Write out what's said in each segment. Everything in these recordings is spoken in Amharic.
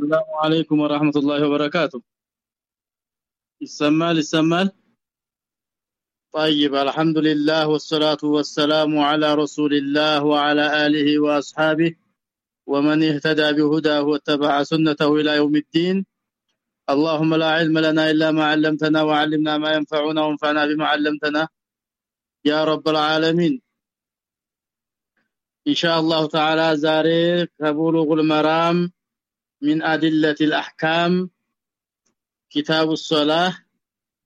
السلام عليكم ورحمة الله وبركاته. يسمال يسمال طيب الحمد لله والصلاة والسلام على رسول الله وعلى آله وأصحابه ومن اهتدى بهداه واتبع سنته إلى يوم الدين. اللهم لا علم لنا إلا ما علمتنا وعلمنا ما ينفعنا وانفعنا بما علمتنا. يا رب العالمين. إن شاء الله تعالى زاري كبلوغ المرام. من أدلة الأحكام كتاب الصلاة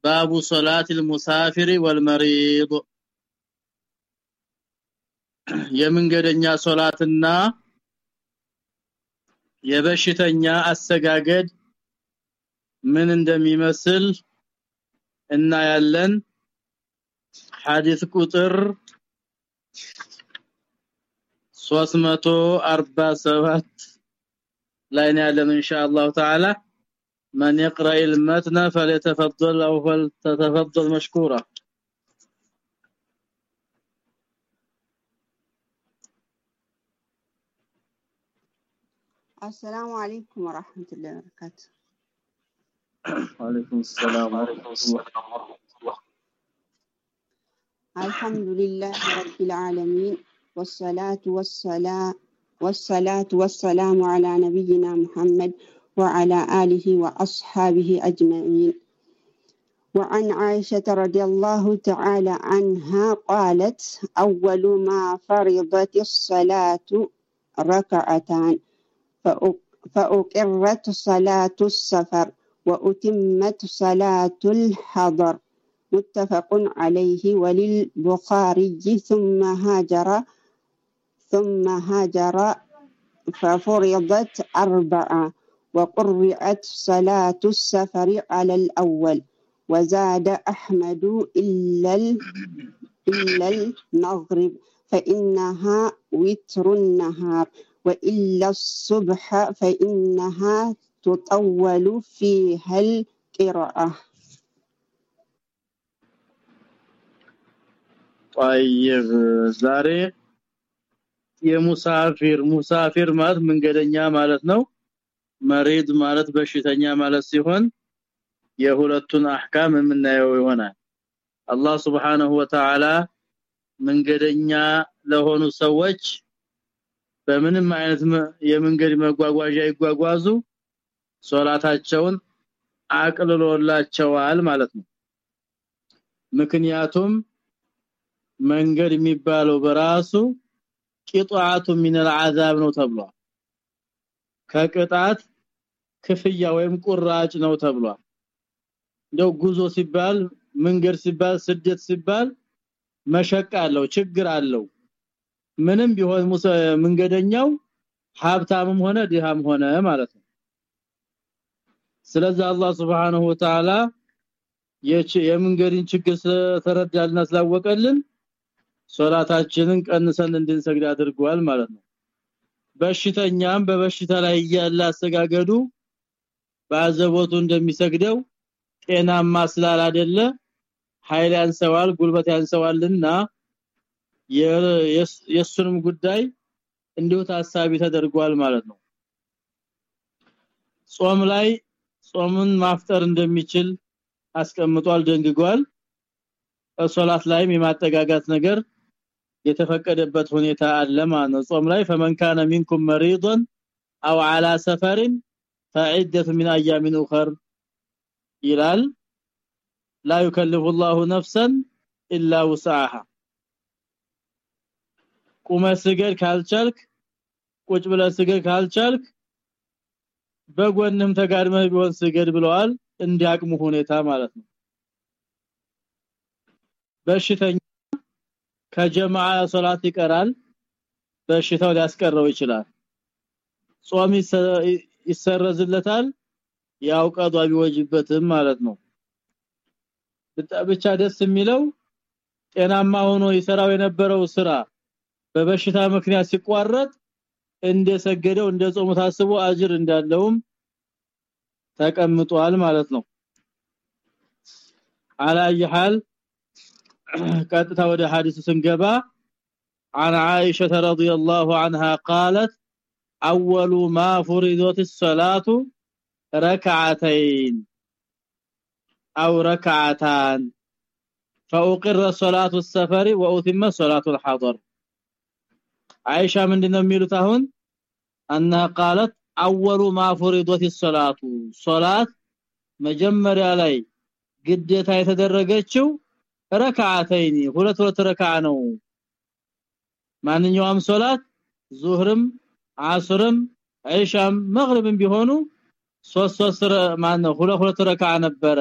باب صلاة المسافر والمريض የመንገደኛ ሶላትና የበሽተኛ አሰጋገድ ምን እንደሚመስል እና ያለን ሐዲስ ቁጥር 347 لا يعلم إن شاء الله تعالى. من يقرأ المتن فليتفضل أو فلتتفضل مشكورا. السلام عليكم ورحمة الله وبركاته. وعليكم السلام ورحمة الله الحمد لله رب العالمين والصلاة والسلام والصلاة والسلام على نبينا محمد وعلى آله وأصحابه أجمعين. وعن عائشة رضي الله تعالى عنها قالت أول ما فرضت الصلاة ركعتان فأقرت صلاة السفر وأتمت صلاة الحضر. متفق عليه وللبخاري. ثم هاجر ثم هاجر ففرضت أربعة وقرعت صلاة السفر على الأول وزاد أحمد إلا إلا المغرب فإنها وتر النهار وإلا الصبح فإنها تطول فيها القراءة. طيب ዛሬ የሙሳፊር ሙሳፊር ማለት መንገደኛ ማለት ነው። መሪድ ማለት በሽተኛ ማለት ሲሆን የሁለቱን አህካም የምናየው ይሆናል። አላህ Subhanahu Wa Ta'ala መንገደኛ ለሆኑ ሰዎች በምንም አይነት የመንገድ መጓጓዣ ይጓጓዙ ሶላታቸውን አቅልሎላቸዋል ማለት ነው። ምክንያቱም መንገድ የሚባለው በራሱ ቂጣቱ ሚን العذاب ነው ተብሏል ከቅጣት ክፍያ ወይም ቁራጭ ነው ተብሏል እንደው ጉዞ ሲባል መንገድ ሲባል ስደት ሲባል መሸቃ አለው ችግር አለው ምንም ቢሆን መንገደኛው ሀብታምም ሆነ ድሃም ሆነ ማለት ነው ስለዚህ አላህ Subhanahu Wa Ta'ala የመንገድን ችግር ስለተረዳልና ስላወቀልን ሶላታችንን ቀንሰን እንድንሰግድ አድርጓል ማለት ነው። በሽተኛም በበሽታ ላይ ያለ አሰጋገዱ ባዘቦቱ እንደሚሰግደው ጤናማ ስላላደለ ኃይል ያንሰዋል ጉልበት ያንሰዋልና የሱንም ጉዳይ እንዲሁ ታሳቢ ተደርጓል ማለት ነው። ጾም ላይ ጾምን ማፍጠር እንደሚችል አስቀምጧል ደንግጓል። ሶላት ላይም የማጠጋጋት ነገር የተፈቀደበት ሁኔታ አለ ማለት ነው ጾም ላይ فمن كان منكم مريضا او على سفر فعده من ايام اخر ይላል لا يكلف الله نفسا الا وسعها ቁመ ስገድ ካልቻልክ ቁጭ ብለ ስገድ ካልቻልክ በጎንም ተጋድመህ ቢሆን ስገድ ብለዋል እንዲያቅሙ ሁኔታ ማለት ነው በሽተኛ ከጀማዓ ሶላት ይቀራል በሽታው ሊያስቀረው ይችላል። ጾም ይሰረዝለታል ያው ቀዷ ቢወጅበትም ማለት ነው። ብቻ ደስ የሚለው ጤናማ ሆኖ ይሰራው የነበረው ስራ በበሽታ ምክንያት ሲቋረጥ እንደሰገደው እንደ ጾሙ ታስቦ አጅር እንዳለውም ተቀምጧል ማለት ነው። አላየ ቀጥታ ወደ ሐዲስ ስንገባ عن عائشه رضي الله عنها قالت اول ما فرضت الصلاه ركعتين او ركعتان فاقر صلاه السفر واتم صلاه الحضر عائشه ምንድነው የሚሉት አሁን انها قالت اول ما فرضت الصلاه صلاه መጀመሪያ ላይ ግዴታ የተደረገችው ረካዓተይኒ ሁለት ሁለት ረካዓ ነው። ማንኛውም ሶላት ዙህርም አስርም አይሻም መግሪብም ቢሆኑ ሶስት ሶስት ማነው? ሁለት ሁለት ረካዓ ነበረ።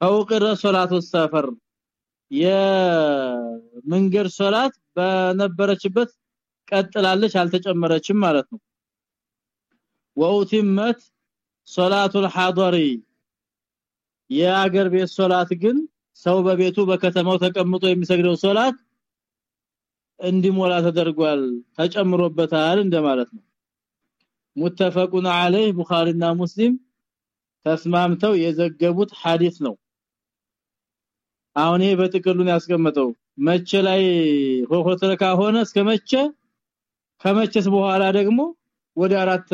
ፈውቅረ ሶላቱ ሰፈር የመንገድ ሶላት በነበረችበት ቀጥላለች አልተጨመረችም ማለት ነው። ወኡቲመት ሶላቱል ሐضሪ የአገር ቤት ሶላት ግን ሰው በቤቱ በከተማው ተቀምጦ የሚሰግደው ሶላት እንዲሞላ ተደርጓል ተጨምሮበታል እንደማለት ነው። ሙተፈቁን አለይህ ቡኻሪና ሙስሊም ተስማምተው የዘገቡት ሐዲስ ነው። አሁን በጥቅሉን ያስቀመጠው። መቼ ላይ ሆሆተረካ ሆነ እስከ መቼ? ከመቼስ በኋላ ደግሞ ወደ አራት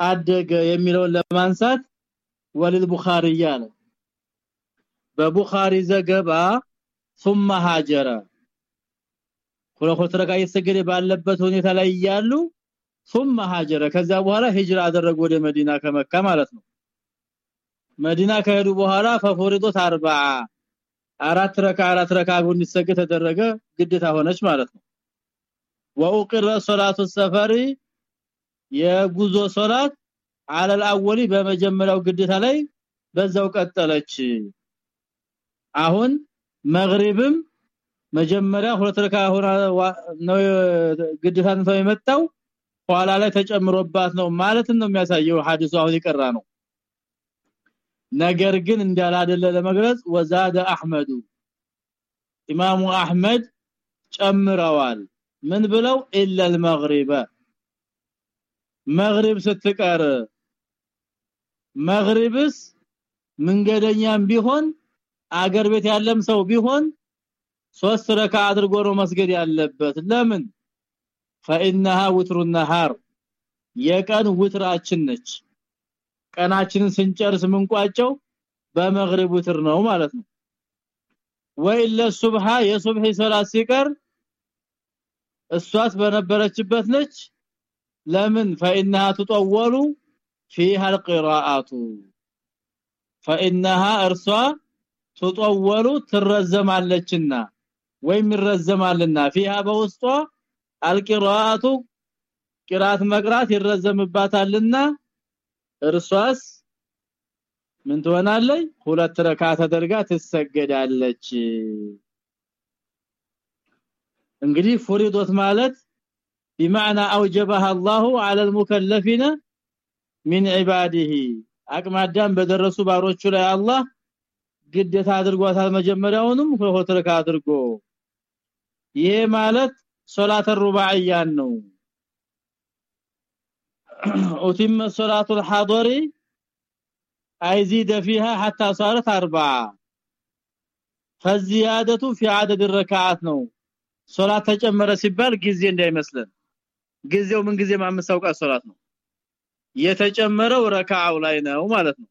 አደገ የሚለውን ለማንሳት ወልል ቡኻሪ ያለ በቡኻሪ ዘገባ ثم هاجر ሁለት ረካ እየሰገደ ባለበት ሁኔታ ላይ ያሉ ثم هاجر ከዛ በኋላ ሂጅራ አደረጉ ወደ መዲና ከመካ ማለት ነው መዲና ከሄዱ በኋላ ፈፎሪዶት 40 አራት ረካ አራት ረካ ጎን ይሰገድ ተደረገ ግዴታ ሆነች ማለት ነው ወኡቅረ ሶላቱ ሰፈሪ የጉዞ ሶላት على الاول በመጀመሪያው ግዴታ ላይ በዛው ቀጠለች አሁን መግሪብም መጀመሪያ ሁለት ረካ ሆነ ነው ግዴታ ነው የመጣው ኋላ ላይ ተጨምሮባት ነው ማለት ነው የሚያሳየው ሐዲሱ አሁን ይቀራ ነው ነገር ግን እንዳላደለ ለመግለጽ ወዛደ አህመዱ ኢማሙ አህመድ ጨምረዋል ምን ብለው ኢላ المغرب መግሪብ ስትቀር መግሪብስ መንገደኛም ቢሆን አገር ቤት ያለም ሰው ቢሆን ሶስት ረካ አድርጎ ነው መስገድ ያለበት። ለምን? فانها وتر النهار የቀን ውትራችን ነች። ቀናችንን ስንጨርስ ምንቋጨው በመግሪብ ውትር ነው ማለት ነው። ወኢለ ሱብሃ የሱብሂ ሶላት ሲቀር እሷስ በነበረችበት ነች። ለምን? فانها تطول فيها القراءات فانها ارسا تطول ትረዘማለችና ወይም ይረዘማልና فيها በውስጧ القراءات ቅራት መቅራት ይረዘምባታልና እርሷስ ምን ትሆናለች ሁለት ረካ ተደርጋ ትሰገዳለች እንግዲህ ፍሪዶት ማለት بمعنى اوجبها الله على المكلفين من عباده አቅማዳም በደረሱ ባሮቹ ላይ አላህ ግዴታ አድርጓታል መጀመሪያውንም ሁለት ረካ አድርጎ ይሄ ማለት ሶላተ ሩባዕያን ነው ኡቲም ሶላቱ الحضر አይዚደ فيها حتى صارت اربعه فالزياده في عدد الركعات ነው ሶላት ተጨመረ ሲባል ጊዜ እንዳይመስለን ጊዜው ምን ጊዜ ማመሳውቃ ሶላት ነው የተጨመረው ረካዓው ላይ ነው ማለት ነው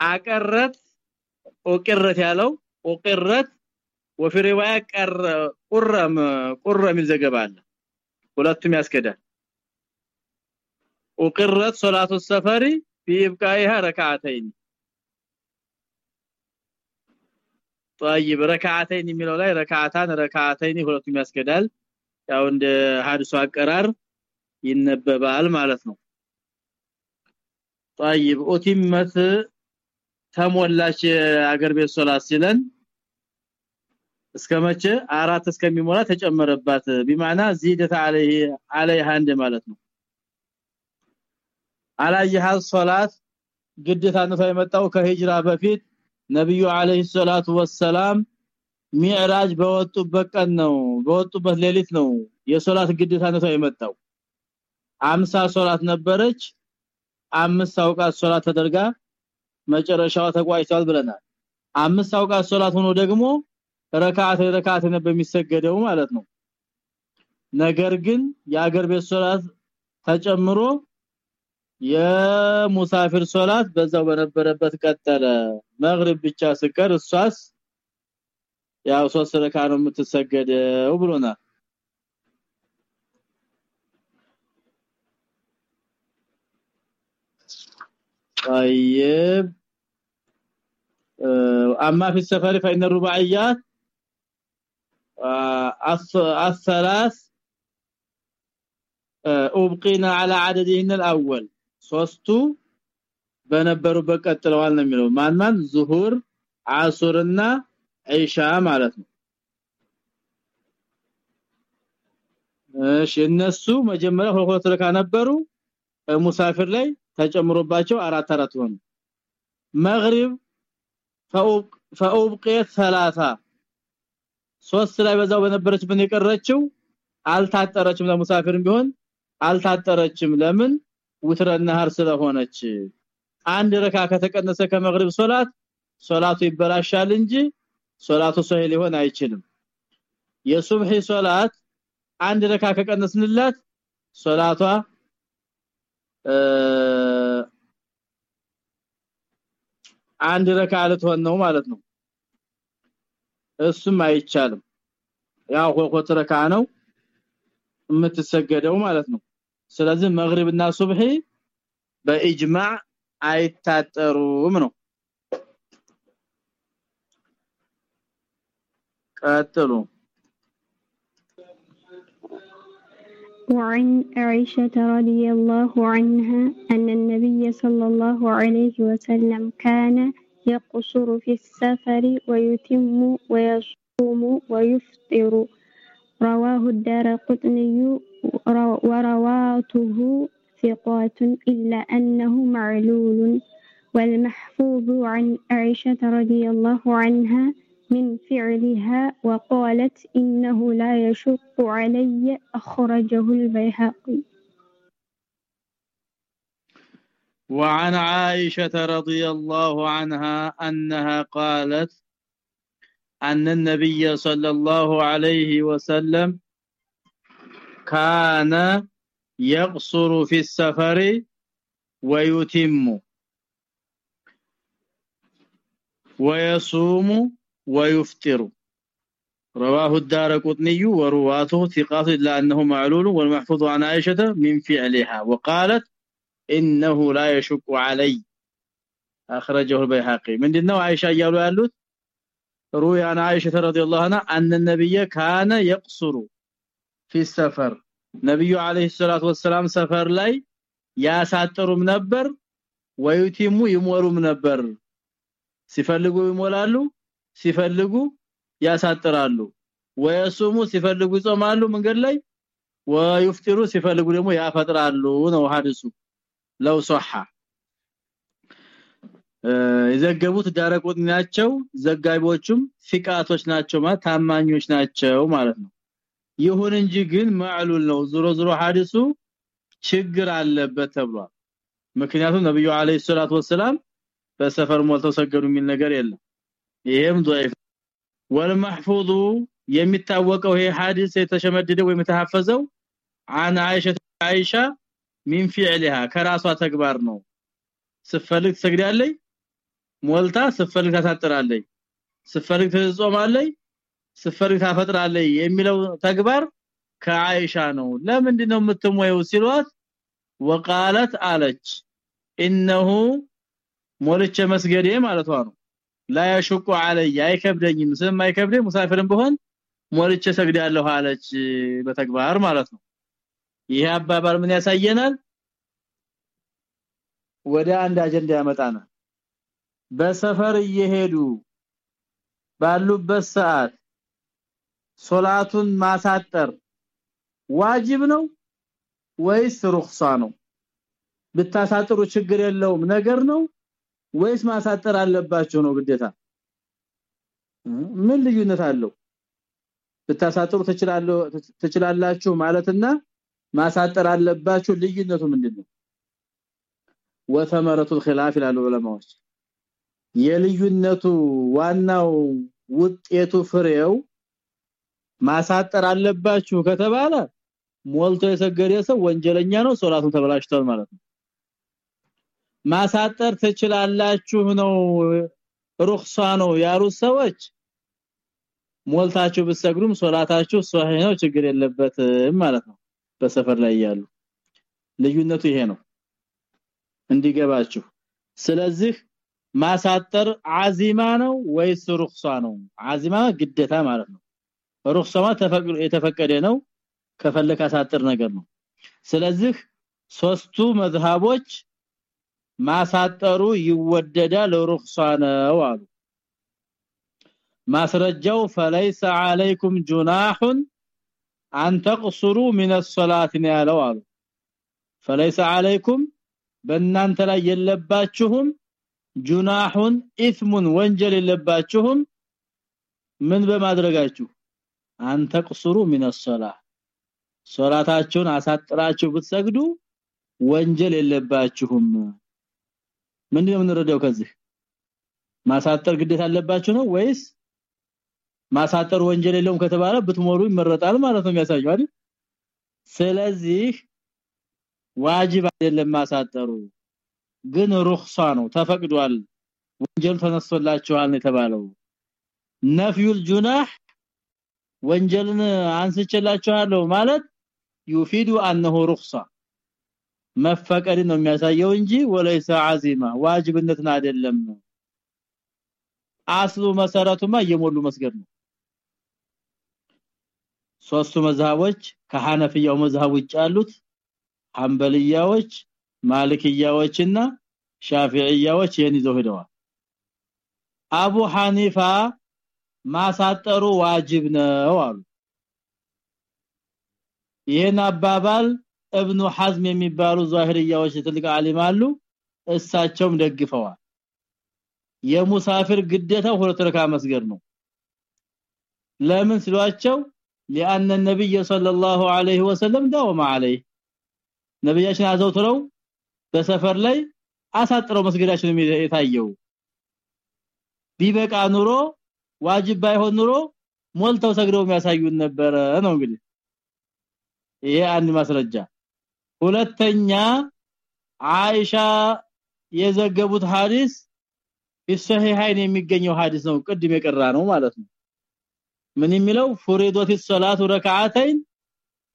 አቀረት ኦቅረት ያለው ኦቅረት ወፊ ሪዋያ ቀረ ቁረም ቁረም ይዘገባል ሁለቱም ያስከዳል ኦቅረት ሶላቱ ሰፈሪ في ابقائها ركعتين طيب ركعتين የሚለው ላይ ረካዓታን ረካዓተይን ሁለቱም ያስከዳል ያው እንደ ሐዲሱ አቀራር ይነበባል ማለት ነው طيب ኦቲመት ተሞላች አገር ቤት ሶላት ሲለን እስከመቼ አራት እስከሚሞላ ተጨመረባት بمعنى زيدت عليه عليها እንደ ማለት ነው አላየህ ሶላት ግዴታ ነው የመጣው ከሂጅራ በፊት ነብዩ አለይሂ ሰላቱ ወሰላም ሚዕራጅ በወጡበት ቀን ነው በወጡበት ሌሊት ነው የሶላት ግዴታ ነው የመጣው አምሳ ሶላት ነበረች አምስት አውቃት ሶላት ተደርጋ መጨረሻው ተቋይቷል ብለናል። አምስት አውቃት ሶላት ሆኖ ደግሞ ረካዓት ረካዓት ነበር የሚሰገደው ማለት ነው። ነገር ግን የአገር ቤት ሶላት ተጨምሮ የሙሳፊር ሶላት በዛው በነበረበት ቀጠለ። መግሪብ ብቻ ስቀር እሷስ ያው ሶስት ረካ ነው የምትሰገደው ብሎናል طيب اما في السفر فان الرباعيات الثلاث ابقينا على عددهن الاول ሶስቱ በነበሩበት ቀጥለዋል ነው የሚለው ማን ማን ዙሁር አሱርና ዒሻ ማለት ነው እሺ እነሱ መጀመሪያ ሁለት ረካ ነበሩ ሙሳፊር ላይ ተጨምሮባቸው አራት አራት ሆኑ መግሪብ ፈውቅ ፈውብቂየት ثلاثه ሶስት ላይ በዛው በነበረች ምን የቀረችው አልታጠረችም ለሙሳፊርም ቢሆን አልታጠረችም ለምን ውትረ ነሃር ስለሆነች አንድ ረካ ከተቀነሰ ከመግሪብ ሶላት ሶላቱ ይበላሻል እንጂ ሶላቱ ሶሂህ ሊሆን አይችልም የሱብሂ ሶላት አንድ ረካ ከቀነስንላት ሶላቷ አንድ ረካ ልትሆን ነው ማለት ነው። እሱም አይቻልም። ያው ሆኮት ረካ ነው የምትሰገደው ማለት ነው። ስለዚህ መግሪብና ሱብሂ በኢጅማዕ አይታጠሩም ነው። ቀጥሉ وعن عائشة رضي الله عنها أن النبي صلى الله عليه وسلم كان يقصر في السفر ويتم ويصوم ويفطر. رواه الدار قطني ورواته ثقات إلا أنه معلول. والمحفوظ عن عائشة رضي الله عنها من فعلها وقالت إنه لا يشق علي أخرجه البيهقي. وعن عائشة رضي الله عنها أنها قالت أن النبي صلى الله عليه وسلم كان يقصر في السفر ويتم ويصوم ويفطر رواه الدار قطني ورواته ثقات الا انه معلول والمحفوظ عن عائشه من فعلها وقالت انه لا يشك علي اخرجه البيهقي من دنو عائشه يالو ያሉት روي عن عائشه رضي الله عنها ان النبي كان يقصر في السفر ነብዩ አለይሂ ሰላቱ ወሰለም ሰፈር ላይ ያሳጥሩም ነበር ወይቲሙ ይሞሩም ነበር ሲፈልጉ ይሞላሉ ሲፈልጉ ያሳጥራሉ። ወየሱሙ ሲፈልጉ ይጾማሉ መንገድ ላይ ወይፍጥሩ ሲፈልጉ ደግሞ ያፈጥራሉ ነው ሐዲሱ። ለው ሶሐ የዘገቡት ዳረቁት ናቸው። ዘጋቢዎቹም ፍቃቶች ናቸው ማለት ታማኞች ናቸው ማለት ነው። ይሁን እንጂ ግን ማዕሉል ነው። ዙሮ ዙሮ ሐዲሱ ችግር አለበት ተብሏል። ምክንያቱም ነብዩ አለይሂ ሰላቱ ወሰለም በሰፈር ሞልተው ሰገዱ የሚል ነገር የለም ይሄም ضعيف والمحفوظ የሚታወቀው ይሄ ሐዲስ የተሸመደደው ወይም የተሐፈዘው عن عائشه عائشه من فعلها ከራሷ ተግባር ነው ስፈልግ ትሰግዳለች ሞልታ ስፈልግ ታሳጥራለች ስፈልግ ትጾማለች ስፈልግ ታፈጥራለች የሚለው ተግባር ከአይሻ ነው ለምንድነው የምትሞየው ሲሏት ወቃለት አለች انه ሞልቼ መስገዴ ማለቷ ነው ላ ያሽቁ አለይ አይከብደኝም ስለማይከብደኝ ሙሳፊርም ቢሆን ሞልቼ ሰግዳለሁ አለች በተግባር ማለት ነው። ይሄ አባባል ምን ያሳየናል? ወደ አንድ አጀንዳ ያመጣናል። በሰፈር እየሄዱ ባሉበት ሰዓት ሶላቱን ማሳጠር ዋጅብ ነው ወይስ ሩክሳ ነው? ብታሳጥሩ ችግር የለውም። ነገር ነው ወይስ ማሳጠር አለባቸው ነው ግዴታ ምን ልዩነት አለው ብታሳጥሩ ትችላላችሁ ማለትና ማሳጠር አለባችሁ ልዩነቱ ምንድነው ወተመረቱ الخلاف ይላሉ ዑለማዎች የልዩነቱ ዋናው ውጤቱ ፍሬው ማሳጠር አለባችሁ ከተባለ ሞልቶ የሰገደ ሰው ወንጀለኛ ነው ሶላቱን ተበላሽቷል ማለት ነው ማሳጠር ትችላላችሁ ነው ሩክሳ ነው ያሉ ሰዎች። ሞልታችሁ ብትሰግዱም ሶላታችሁ ሷሂህ ነው ችግር የለበትም ማለት ነው። በሰፈር ላይ ያሉ ልዩነቱ ይሄ ነው። እንዲገባችሁ። ስለዚህ ማሳጠር አዚማ ነው ወይስ ሩክሳ ነው? አዚማ ግዴታ ማለት ነው። ሩክሳማ ተፈቅዶ የተፈቀደ ነው ከፈለከ አሳጥር ነገር ነው። ስለዚህ ሶስቱ መዝሃቦች ማሳጠሩ ይወደዳል ሩክሳ ነው አሉ ማስረጃው فليس عليكم جناح ان تقصروا من الصلاه ያለው አሉ فليس عليكم በእናንተ ላይ የለባችሁም ጁናሁን ኢስሙን ወንጀል የለባችሁም ምን በማድረጋችሁ አንተ ቅሱሩ من الصلاه ሶላታችሁን አሳጥራችሁ ብትሰግዱ ወንጀል የለባችሁም ምንድነው የምንረዳው ከዚህ ማሳጠር ግዴታ አለባችሁ ነው ወይስ ማሳጠር ወንጀል የለውም ከተባለ ብትሞሉ ይመረጣል ማለት ነው የሚያሳየው አይደል ስለዚህ ዋጅብ አይደለም ማሳጠሩ ግን ሩክሳ ነው ተፈቅዷል ወንጀል ተነስቶላችኋል ነው የተባለው ነፍዩል ጁናህ ወንጀልን አንስቼላችኋለሁ ማለት يفيد انه رخصه መፈቀድ ነው የሚያሳየው እንጂ ወለይሰ አዚማ ዋጅብነትን አይደለም። አስሉ መሰረቱማ እየሞሉ መስገድ ነው። ሶስቱ መዝሃቦች ከሐነፊያው መዝሃብ ውጭ ያሉት ሐንበልያዎች ማሊክያዎችና ሻፊዒያዎች ይሄን ይዘው ሄደዋል። አቡ ሐኒፋ ማሳጠሩ ዋጅብ ነው አሉ። ይሄን አባባል እብኑ ሐዝም የሚባሉ ዛሂርያዎች ትልቅ ዓሊም አሉ እሳቸውም ደግፈዋል የሙሳፊር ግዴታ ሁለት ረካ መስገድ ነው ለምን ሲሏቸው لان النبي صلى الله عليه وسلم داوم عليه ነብያችን አዘውትረው በሰፈር ላይ አሳጥረው መስገዳችን የታየው ቢበቃ ኑሮ ዋጅብ ባይሆን ኑሮ ሞልተው ሰግደው የሚያሳዩን ነበረ ነው እንግዲህ ይሄ አንድ ማስረጃ ሁለተኛ አይሻ የዘገቡት ሐዲስ በሰሂሃይን የሚገኘው ሐዲስ ነው። ቅድም የቀራነው ማለት ነው። ምን የሚለው? فرضت الصلاة ركعتين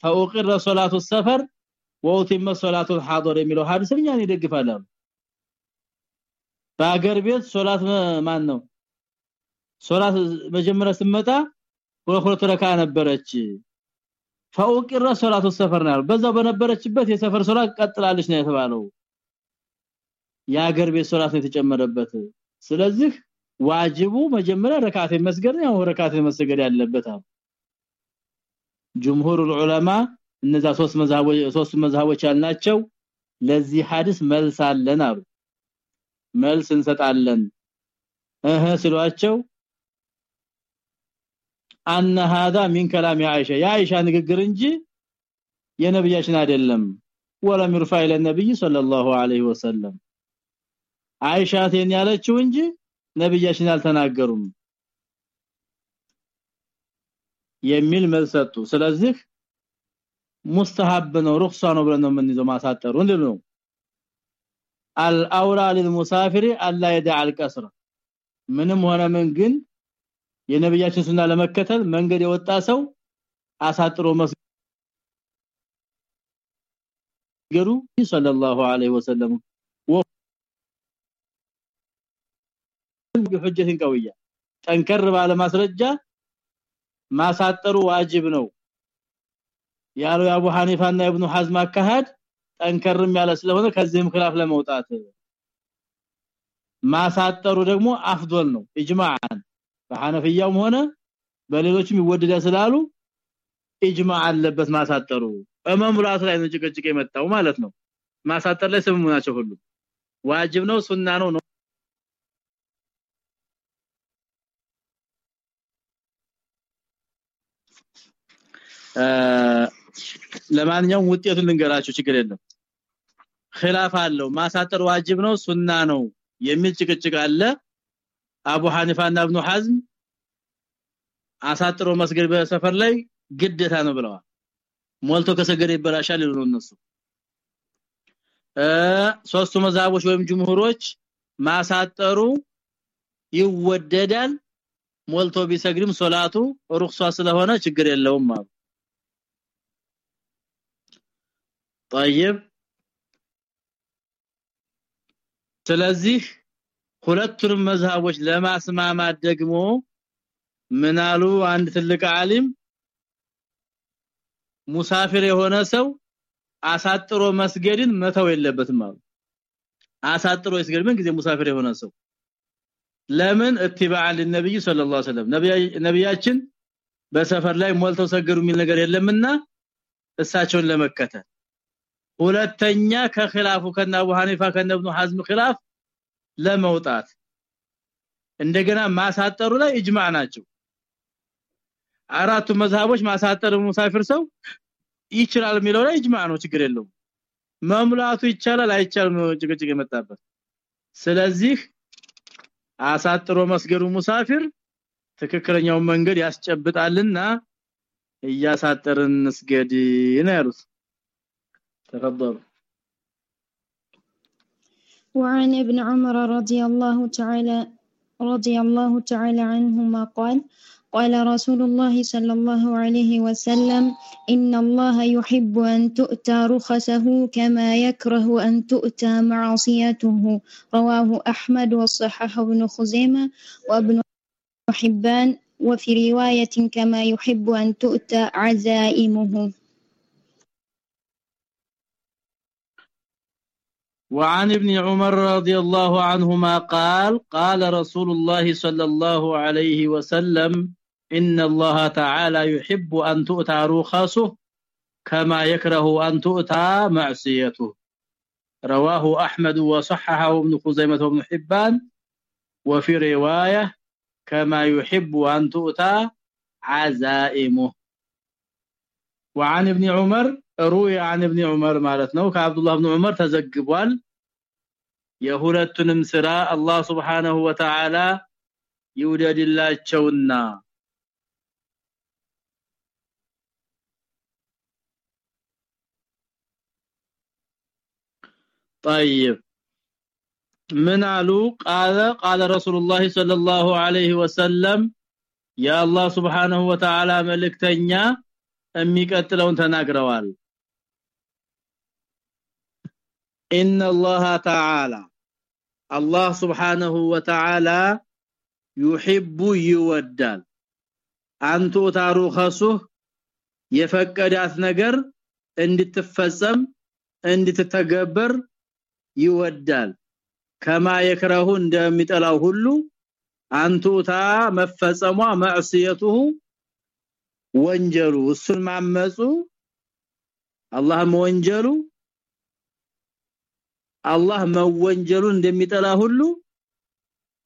فأقرت صلاة السفر وأتمت صلاة الحضر የሚለው ሐዲስ እኛን ይደግፋል በአገር ቤት ሶላት ማን ነው? ሶላት መጀመሪያ ስመጣ ሁለት ረካ ነበረች። فأقرت صلاة السفر ነው በዛው በነበረችበት የሰፈር ሶላት ቀጥላለች ነው የተባለው። የአገር ቤት ሶላት ነው የተጨመረበት። ስለዚህ ዋጅቡ መጀመሪያ ረካዓት መስገድ ነው። ረካዓት መስገድ ያለበት ጅምሁር ዑለማ እነዛ ሶስት መዝሃቦች ሶስት መዝሃቦች ያልናቸው ለዚህ ሐዲስ መልስ አለን አሉ። መልስ እንሰጣለን እህ ሲሏቸው ان هذا من كلام عائشه يا عائشه ንግግር እንጂ የነብያችን አይደለም ወለም ይርፋ ኢለ ነብይ ሰለላሁ ዐለይሂ ወሰለም አይሻቴን ያለችው እንጂ ነብያችን አልተናገሩም የሚል መልሰጡ ስለዚህ ሙስተሐብ ነው ሩክሳ ነው ብለን ነው የምንይዘው ማሳጠሩ እንዴ ነው አልአውራ ለልሙሳፊር አላ يدع القصر ምንም ሆነ ምን ግን የነብያችን ሱና ለመከተል መንገድ የወጣ ሰው አሳጥሮ መስገዱ ሰለላሁ ዐለይሂ ወሰለም። ወፈጀትን ቀውያ። ጠንከር ባለ ማስረጃ ማሳጠሩ ዋጅብ ነው ያለው አቡ ሐኒፋና ኢብኑ ሐዝም አካሃድ ጠንከርም ያለ ስለሆነ ከዚህም ኺላፍ ለመውጣት። ማሳጠሩ ደግሞ አፍዶል ነው ኢጅማዓን። በሐነፊያውም ሆነ በሌሎችም ይወደዳል ስላሉ ኢጅማዕ አለበት ማሳጠሩ። እመሙ ራሱ ላይ ነው ጭቅጭቅ የመጣው ማለት ነው። ማሳጠር ላይ ስምሙ ናቸው ሁሉ። ዋጅብ ነው ሱና ነው ነው ለማንኛውም ውጤቱን ልንገራችሁ ችግር የለም። ኺላፍ አለው። ማሳጠር ዋጅብ ነው ሱና ነው የሚል ጭቅጭቅ አለ። አቡ ሐኒፋና ኢብኑ ሐዝም አሳጥሮ መስገድ በሰፈር ላይ ግዴታ ነው ብለዋል ሞልቶ ከሰገደ ይበላሻል ይሉ እነሱ እ ሶስቱ መዛቦች ወይም ጅምሁሮች ማሳጠሩ ይወደዳል ሞልቶ ቢሰግድም ሶላቱ ሩክሷ ስለሆነ ችግር የለውም ማለት طيب ስለዚህ ሁለቱንም መዝሃቦች ለማስማማት ደግሞ ምናሉ አንድ ትልቅ ዓሊም ሙሳፊር የሆነ ሰው አሳጥሮ መስገድን መተው የለበትም ማለት አሳጥሮ ይስገድ ምን ጊዜ ሙሳፊር የሆነ ሰው ለምን اتباع ለነብዩ ሰለላሁ ዐለይሂ ወሰለም ነብያችን በሰፈር ላይ ሞልተው ሰገዱ የሚል ነገር የለምና እሳቸውን ለመከተል ሁለተኛ ከኺላፉ ከና አቡ ሐኒፋ ከነ ኢብኑ ሐዝም ኺላፍ ለመውጣት እንደገና ማሳጠሩ ላይ እጅማዕ ናቸው አራቱ መዝሃቦች ማሳጠር ሙሳፊር ሰው ይችላል የሚለው ላይ እጅማዕ ነው ችግር የለውም መሙላቱ ይቻላል አይቻልም ጭቅጭቅ የመጣበት ስለዚህ አሳጥሮ መስገዱ ሙሳፊር ትክክለኛው መንገድ ያስጨብጣልና እያሳጠርን እንስገድ ነው ያሉት تفضل وعن ابن عمر رضي الله تعالى رضي الله تعالى عنهما قال قال رسول الله صلى الله عليه وسلم إن الله يحب أن تؤتى رخصه كما يكره أن تؤتى معصيته. رواه أحمد وصححه ابن خزيمة وابن حبان وفي رواية كما يحب أن تؤتى عزائمه. وعن ابن عمر رضي الله عنهما قال قال رسول الله صلى الله عليه وسلم إن الله تعالى يحب أن تؤتى رخصه كما يكره أن تؤتى معصيته. رواه أحمد وصححه ابن خزيمة وابن حبان. وفي رواية كما يحب أن تؤتى عزائمه. وعن ابن عمر روي عن ابن عمر ማለት ነው ከአብዱላህ ኢብኑ ዑመር ተዘግቧል የሁለቱንም ስራ አላህ Subhanahu Wa Ta'ala ይውደድላቸውና طيب من قالوا قال قال رسول الله صلى الله عليه وسلم يا الله سبحانه وتعالى መልእክተኛ የሚቀጥለውን ተናግረዋል ان الله تعالى الله سبحانه وتعالى يحب يودال አንቱ ታሩኸሱ የፈቀዳት ነገር እንድትፈጸም እንድትተገበር ይወዳል ከማ የክረሁ እንደሚጠላው ሁሉ አንቱታ መፈጸሟ ማዕሲየቱሁ ወንጀሉ እሱን ማመጹ አላህ መወንጀሉ አላህ መወንጀሉ እንደሚጠላ ሁሉ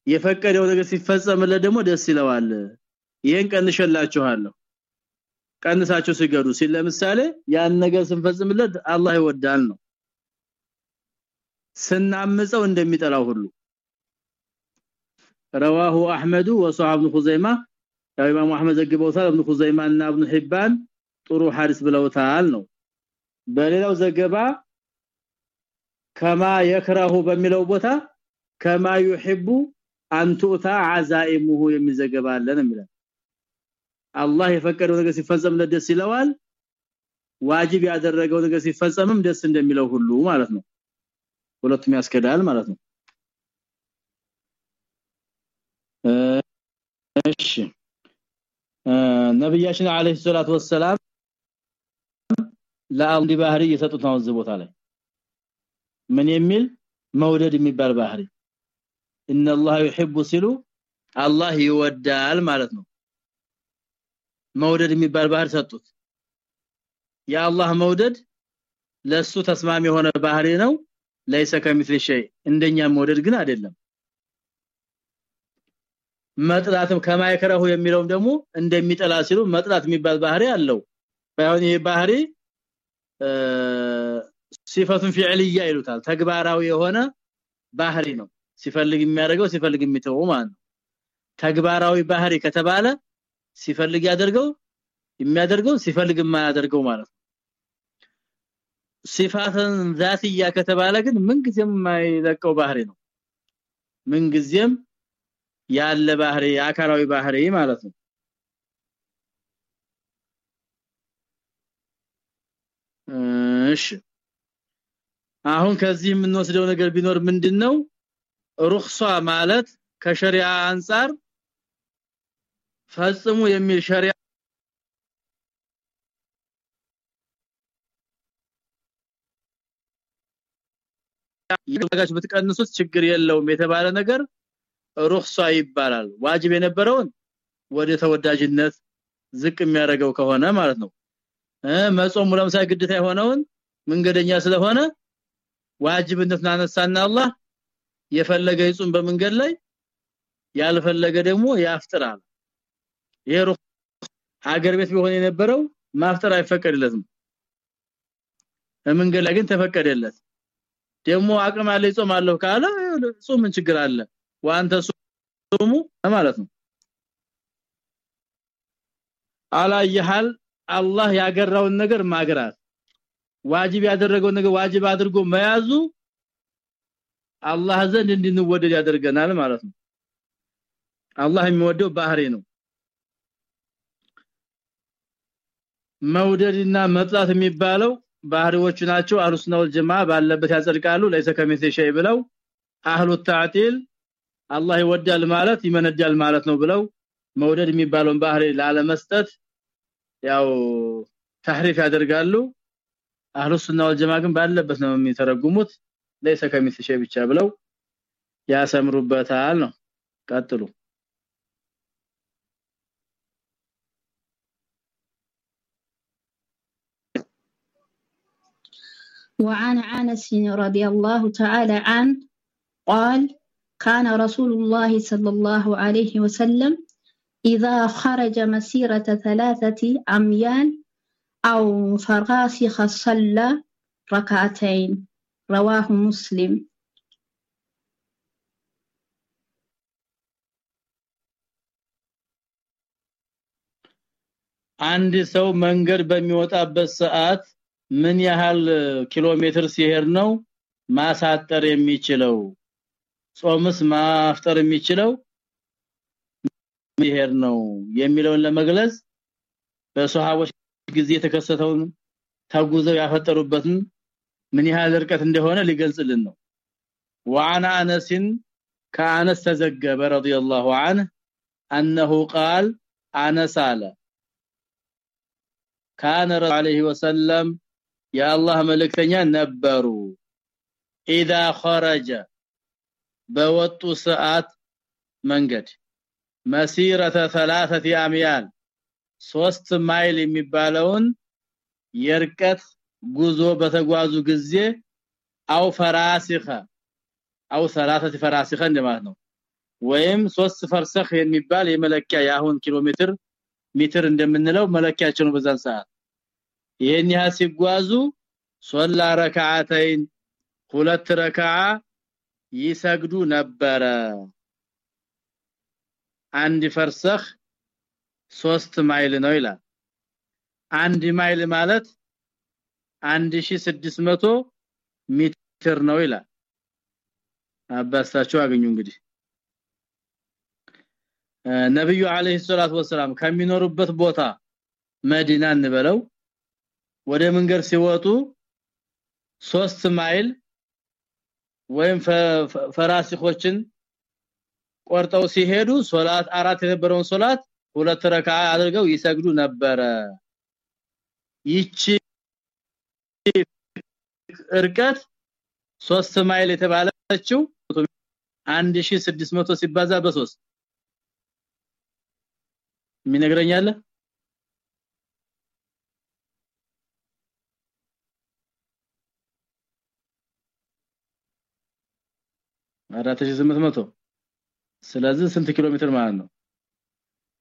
የፈቀደው ነገር ሲፈጸምለት ደግሞ ደስ ይለዋል ይሄን ቀንሸላችኋለሁ ቀንሳችሁ ሲገዱ ሲል ለምሳሌ ያን ነገር ስንፈጽምለት አላህ ይወዳል ነው ስናምፀው እንደሚጠላው ሁሉ رواه احمد وصحاب ابن خزيمه ኢማሙ አህመድ ዘግበውታል ኢብኑ ኹዘይማ እና ኢብኑ ሒባን ጥሩ ሐዲስ ብለውታል ነው በሌላው ዘገባ ከማ የክራሁ በሚለው ቦታ ከማ ይحب አንቱታ አዛኢሙሁ የሚዘገባለን የሚላል አላህ የፈቀደው ነገር ሲፈጸምለት ደስ ይለዋል። ዋጅብ ያደረገው ነገር ሲፈጸምም ደስ እንደሚለው ሁሉ ማለት ነው። ሁለቱም ያስከዳል ማለት ነው። እሺ። ነብያችን አለይሂ ሰላቱ ወሰለም ለአንዲ ባህሪ የሰጡት ነው እዚህ ቦታ ላይ ምን የሚል መውደድ የሚባል ባህሪ ان الله يحب ሲሉ አላህ ይወዳል ማለት ነው መውደድ የሚባል ባህሪ ሰጡት የአላህ መውደድ ለሱ ተስማሚ የሆነ ባህሪ ነው ليس كمثل شيء እንደኛ መውደድ ግን አይደለም መጥላትም ከማይከረሁ የሚለውም ደግሞ እንደሚጠላ ሲሉ መጥላት የሚባል ባህሪ አለው ባይሆን ይሄ ባህሪ ሲፈቱን ፊዕልያ ይሉታል። ተግባራዊ የሆነ ባህሪ ነው። ሲፈልግ የሚያደርገው ሲፈልግ የሚተው ማለት ነው። ተግባራዊ ባህሪ ከተባለ ሲፈልግ ያደርገው የሚያደርገው ሲፈልግ የማያደርገው ማለት ነው። ሲፋተን ዛትያ ከተባለ ግን ምንጊዜም የማይለቀው ባህሪ ነው። ምንጊዜም ያለ ባህሪ አካላዊ ባህሪ ማለት ነው። እሺ አሁን ከዚህ የምንወስደው ነገር ቢኖር ምንድነው? ሩክሷ ማለት ከሸሪዓ አንፃር ፈጽሙ የሚል ሸሪዓ ያጋች ብትቀንሱት ችግር የለውም የተባለ ነገር ሩክሷ ይባላል። ዋጅብ የነበረውን ወደ ተወዳጅነት ዝቅ የሚያደርገው ከሆነ ማለት ነው። መጾሙ ለምሳሌ ግዴታ የሆነውን መንገደኛ ስለሆነ ዋጅብነትን አነሳና አላህ የፈለገ ይጹም በመንገድ ላይ ያልፈለገ ደግሞ ያፍጥራል ይሄ ሀገር ቤት ቢሆን የነበረው ማፍጠር አይፈቀድለትም። በመንገድ ላይ ግን ተፈቀደለት። ደግሞ አቅም አለ ይጾማለሁ ካለ ጾም ችግር አለ? ዋንተ ጾሙ ማለት ነው። አላየሃል? አላህ ያገራውን ነገር ማግራት ዋጅብ ያደረገው ነገር ዋጅብ አድርጎ መያዙ አላህ ዘንድ እንድንወደድ ያደርገናል ማለት ነው። አላህ የሚወደው ባህሪ ነው። መውደድና መጥላት የሚባለው ባህሪዎቹ ናቸው። አህሉስና ወልጀማ ባለበት ያጸድቃሉ። ለይሰ ከሚተ ሸይ ብለው አህሉ ተዕጢል አላህ ይወዳል ማለት ይመነዳል ማለት ነው ብለው መውደድ የሚባለውን ባህሪ ላለመስጠት ያው ተህሪፍ ያደርጋሉ አህሉስና ወልጀማ ግን ባለበት ነው የሚተረጉሙት ለይሰ ከሚተ ሸይ ብቻ ብለው ያሰምሩበታል ነው ቀጥሉ وعن انس رضي الله تعالى عنه قال كان رسول الله صلى الله عليه وسلم إذا خرج مسيرة ثلاثة أميال أو فراسخ صلى ركعتين رواه مسلم አንድ ሰው መንገድ በሚወጣበት ሰዓት ምን ያህል ኪሎ ሜትር ሲሄድ ነው ማሳጠር የሚችለው ጾምስ ማፍጠር የሚችለው ይሄር ነው የሚለውን ለመግለጽ በሷሃቦች ጊዜ የተከሰተውን ተጉዘው ያፈጠሩበትን ምን ያህል ርቀት እንደሆነ ሊገልጽልን ነው وعن انس كانس تزجب رضي الله عنه انه قال انس قال كان رسول عليه وسلم يا الله ملكتኛ ነበሩ اذا خرج بوطوا ساعات መንገድ مسيره ثلاثه اميال ሶስት ማይል የሚባለውን የርቀት ጉዞ በተጓዙ ጊዜ አው ፈራሲኸ አው ሰላሰት ፈራሲኸ እንደማለት ነው። ወይም ሶስት ፈርሰኽ የሚባል የመለኪያ ያሁን ኪሎ ሜትር ሜትር እንደምንለው መለኪያቸው ነው በዛን ሰዓት። ይሄን ያህል ሲጓዙ ሶላ ረካዓተይን ሁለት ረካዓ ይሰግዱ ነበረ። አንድ ፈርሰኽ ሶስት ማይል ነው ይላል። አንድ ማይል ማለት 1600 ሜትር ነው ይላል። አባሳቸው አገኙ እንግዲህ። ነብዩ አለይሂ ሰላቱ ወሰለም ከሚኖሩበት ቦታ መዲና እንበለው። ወደ መንገድ ሲወጡ ሶስት ማይል ወይም ፈራሲኮችን ቆርጠው ሲሄዱ ሶላት አራት የነበረውን ሶላት ሁለት ረካ አድርገው ይሰግዱ ነበረ። ይቺ እርቀት 3 ማይል የተባለችው 1600 ሲባዛ በ3 ምን ይነግረኛል አራት ሺህ ስምንት ስለዚህ ስንት ኪሎ ሜትር ማለት ነው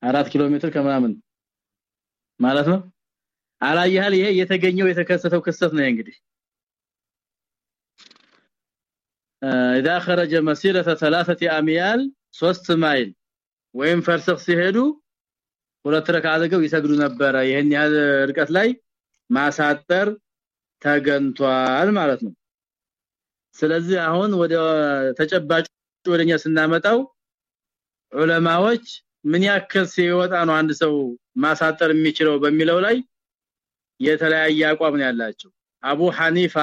አራት ኪሎ ሜትር ከምናምን ማለት ነው አላየሃል ይሄ የተገኘው የተከሰተው ክስተት ነው እንግዲህ اذا خرج مسيره ثلاثه اميال 3 ማይል ወይም ፈርሰክ ሲሄዱ ሁለት ረካ አድርገው ይሰግዱ ነበረ ይሄን ያህል ርቀት ላይ ማሳጠር ተገንቷል ማለት ነው ስለዚህ አሁን ወደ ተጨባጭ ወደኛ ስናመጣው ዑለማዎች ምን ያክል ሲወጣ ነው አንድ ሰው ማሳጠር የሚችለው በሚለው ላይ የተለያየ አቋም ነው ያላቸው። አቡ ሐኒፋ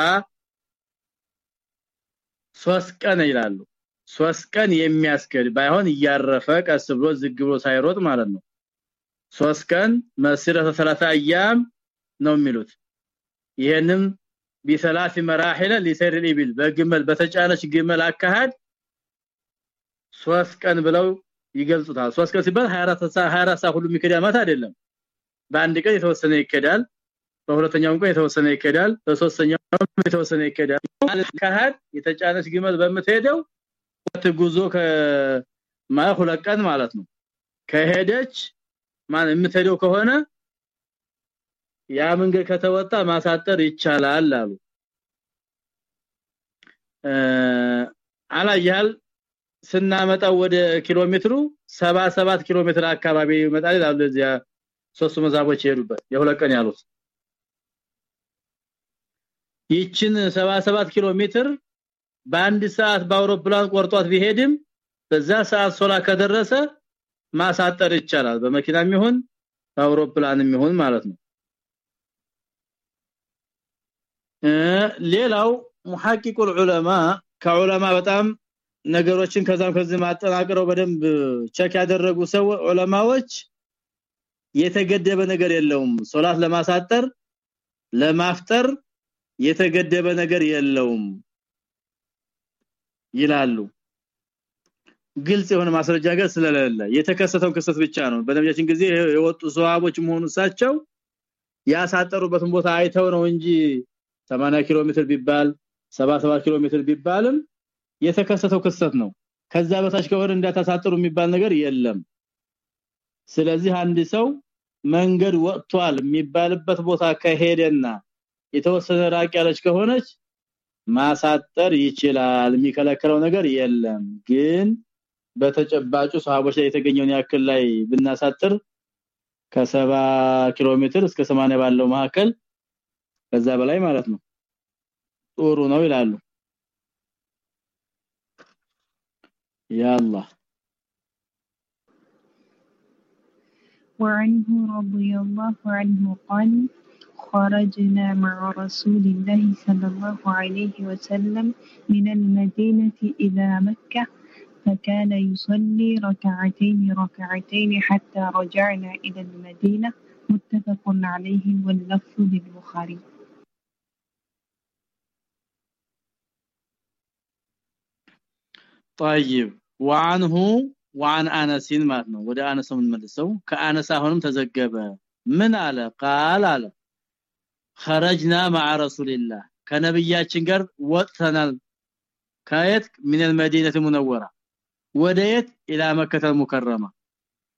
ሶስት ቀን ይላሉ። ሶስት ቀን የሚያስከድ ባይሆን እያረፈ ቀስ ብሎ ዝግ ብሎ ሳይሮጥ ማለት ነው። ሶስት ቀን መስረተ 30 አያም ነው የሚሉት። ይሄንም ቢሰላሲ መራሂለ ሊሰር ኢብል በግመል በተጫነች ግመል አካሃድ ሶስት ቀን ብለው ይገልጹታል። ሶስት ቀን ሲባል 24 ሰዓት 24 ሰዓት ሁሉ የሚከዳ ማለት አይደለም። በአንድ ቀን የተወሰነ ይከዳል በሁለተኛው ቀን የተወሰነ ይከዳል በሶስተኛው የተወሰነ ይከዳል አካሃድ የተጫነች ግመል በምትሄደው ጉዞ ከማ ሁለት ቀን ማለት ነው። ከሄደች ማን የምትሄደው ከሆነ ያ መንገድ ከተወጣ ማሳጠር ይቻላል አሉ። አላያል ስናመጣው ወደ ኪሎ ሜትሩ 77 ኪሎ ሜትር አካባቢ ይመጣል ይላሉ እዚያ ሶስቱ መዛቦች ይሄዱበት የሁለት ቀን ያሉት። ይችን 77 ኪሎ ሜትር በአንድ ሰዓት በአውሮፕላን ቆርጧት ቢሄድም በዛ ሰዓት ሶላ ከደረሰ ማሳጠር ይቻላል በመኪናም ይሁን በአውሮፕላንም ይሁን ማለት ነው። ሌላው ሙሐቂቁል ዑለማ ከዑለማ በጣም ነገሮችን ከዛም ከዚህ ማጠናቀረው በደንብ ቸክ ያደረጉ ሰው ዑለማዎች የተገደበ ነገር የለውም። ሶላት ለማሳጠር ለማፍጠር የተገደበ ነገር የለውም ይላሉ። ግልጽ የሆነ ማስረጃ ጋር ስለሌለ የተከሰተው ክስተት ብቻ ነው። በነብያችን ጊዜ የወጡ ሷሃቦች መሆኑ ሳቸው ያሳጠሩበትን ቦታ አይተው ነው እንጂ 80 ኪሎ ሜትር ቢባል 77 ኪሎ ሜትር ቢባልም የተከሰተው ክስተት ነው። ከዛ በታች ከሆነ እንዳታሳጥሩ የሚባል ነገር የለም። ስለዚህ አንድ ሰው መንገድ ወጥቷል የሚባልበት ቦታ ከሄደና የተወሰነ ራቅ ያለች ከሆነች ማሳጠር ይችላል የሚከለከለው ነገር የለም። ግን በተጨባጩ ሰሃቦች ላይ የተገኘውን ያክል ላይ ብናሳጥር ከ70 ኪሎ ሜትር እስከ 80 ባለው መካከል ከዛ በላይ ማለት ነው። ጥሩ ነው ይላሉ الله وعنه رضي الله عنه قال خرجنا مع رسول الله صلى الله عليه وسلم من المدينة إلى مكة فكان يصلي ركعتين ركعتين حتى رجعنا إلى المدينة متفق عليه واللفظ للبخاري. طيب وعنه وعن انس ማለት ነው ወደ አነስ የምንመልሰው ከአነስ አሁንም ተዘገበ ምን አለ ቃል አለ خرجنا مع رسول الله ከነብያችን ጋር ወጥተናል ከየት من المدينه المنوره ወደ የት ኢላ መከተ ሙከረማ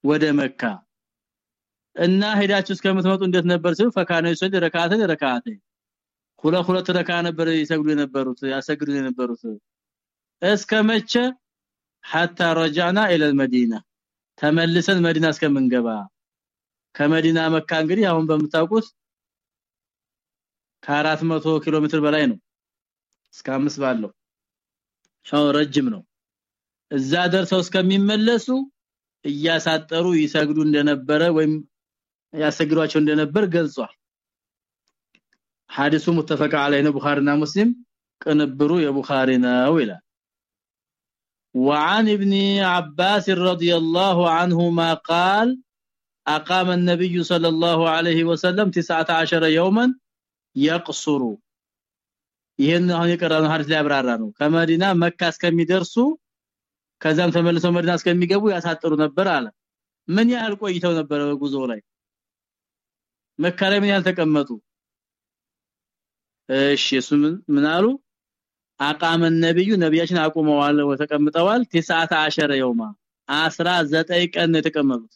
ወደ መካ እና ሄዳችሁ እስከምትመጡ እንዴት ነበር ሲል ፈካነ ይሰድ ረካዓተ ረካዓተ ሁለት ሁለት ረካ ነበር ይሰግዱ የነበሩት ያሰግዱ የነበሩት እስከመቼ حتى رجعنا الى المدينه ተመልሰን መዲና እስከምንገባ ከመዲና መካ እንግዲህ አሁን በምታውቁት ከ400 ኪሎ ሜትር በላይ ነው እስከ 5 ባለው ሻው ረጅም ነው እዛ ደርሰው እስከሚመለሱ እያሳጠሩ ይሰግዱ እንደነበረ ወይም ያሰግዷቸው እንደነበር ገልጿል ሐዲሱ ሙተፈቅ عليه ነው ቡኻሪና ሙስሊም ቅንብሩ የቡኻሪ ነው ይላል وعن ابن عباس رضي الله عنهما قال أقام النبي صلى الله عليه وسلم 19 يوما يقصر ይሄን አሁን የቀረነው ሐዲስ ላይ አብራራ ነው ከመዲና መካ እስከሚደርሱ ከዛም ተመልሰው መዲና እስከሚገቡ ያሳጥሩ ነበር አለ ምን ያህል ቆይተው ነበር በጉዞ ላይ መካ ላይ ምን ያህል ተቀመጡ እሺ እሱ ምን አሉ አቃመ ነብዩ ነብያችን አቁመዋል ወተቀምጠዋል 19 የውማ 19 ቀን የተቀመጡት።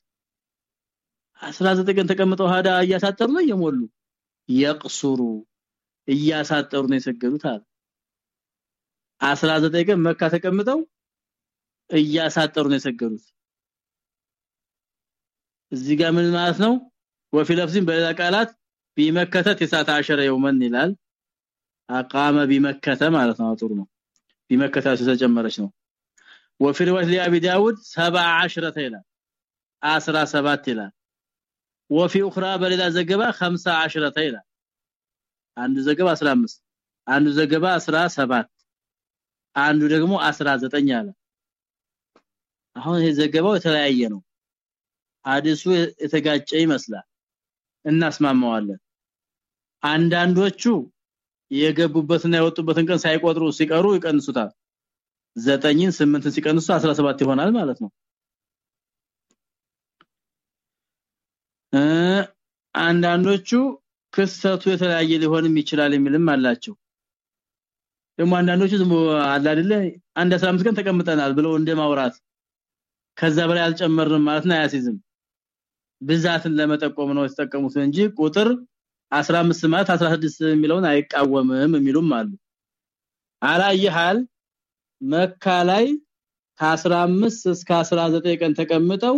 19 ቀን ተቀምጠው ሀዳ እያሳጠሩ ነው የሞሉ የቅሱሩ እያሳጠሩ ነው የሰገዱት አለ 19 ቀን መካ ተቀምጠው እያሳጠሩ ነው የሰገዱት። እዚህ ጋር ምን ማለት ነው? ወፊ ለፍዝን በሌላ ቃላት ቢመከተ 19 የውመን ይላል አቃመ ቢመከተ ማለት ነው ጥሩ ነው ቢመከተ ተጨመረች ነው ወፊ ሪዋያት ለአቢ ዳውድ 17 ይላል 17 ይላል ወፊ اخرى በሌላ ዘገባ 15 ይላል አንዱ ዘገባ 15 አንዱ ዘገባ 17 አንዱ ደግሞ 19 አለ አሁን ይሄ ዘገባው የተለያየ ነው ሐዲሱ የተጋጨ ይመስላል እናስማማዋለን አንዳንዶቹ የገቡበትና የወጡበትን ቀን ሳይቆጥሩ ሲቀሩ ይቀንሱታል። ዘጠኝን ስምንትን ሲቀንሱ 17 ይሆናል ማለት ነው። አንዳንዶቹ ክስተቱ የተለያየ ሊሆንም ይችላል የሚልም አላቸው። ደግሞ አንዳንዶቹ ዝም አለ አይደለ? አንድ 15 ቀን ተቀምጠናል ብለው እንደማውራት ከዛ በላይ አልጨመርንም ማለት ነው። አያሲዝም። ብዛትን ለመጠቆም ነው የተጠቀሙት እንጂ ቁጥር 15 ማለት 16 የሚለውን አይቃወምም የሚሉም አሉ። አላየሃል? መካ ላይ ከ15 እስከ 19 ቀን ተቀምጠው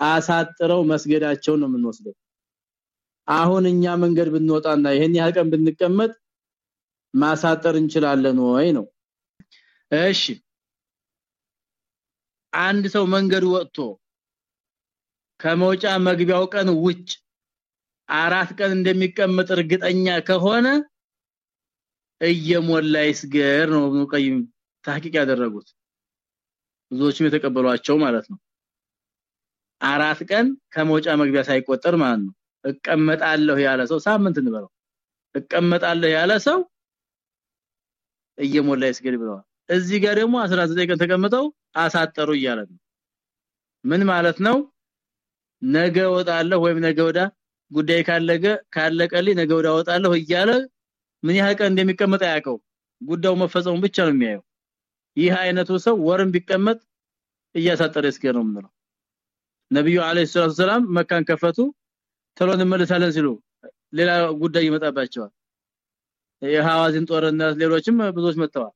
አሳጥረው መስገዳቸው ነው የምንወስደው። አሁን እኛ መንገድ ብንወጣና ይሄን ያህል ቀን ብንቀመጥ ማሳጠር እንችላለን ወይ ነው። እሺ። አንድ ሰው መንገድ ወጥቶ ከመውጫ መግቢያው ቀን ውጭ አራት ቀን እንደሚቀመጥ እርግጠኛ ከሆነ እየሞላ ይስገር ነው ነው ቀይም ታቂቅ ያደረጉት። ብዙዎችም የተቀበሏቸው ማለት ነው። አራት ቀን ከመውጫ መግቢያ ሳይቆጠር ማለት ነው። እቀመጣለሁ ያለ ሰው ሳምንት እንበለው። እቀመጣለሁ ያለ ሰው እየሞላ ይስገድ ብለዋል። እዚህ ጋር ደግሞ 19 ቀን ተቀምጠው አሳጠሩ እያለ ነው። ምን ማለት ነው? ነገ ወጣለሁ ወይም ነገ ወዳ ጉዳይ ካለገ ካለቀልኝ ነገ ወዳ ወጣለሁ እያለ ምን ያህል ቀን እንደሚቀመጥ አያውቀው ጉዳዩ መፈጸሙ ብቻ ነው የሚያየው። ይህ አይነቱ ሰው ወርም ቢቀመጥ እያሳጠረ እስከ ነው ምንለው ነብዩ አለይሂ ሰላቱ ሰላም መካን ከፈቱ ተሎ እንመለሳለን ሲሉ ሌላ ጉዳይ ይመጣባቸዋል። የሐዋዝን ጦርነት ሌሎችም ብዙዎች መጥተዋል።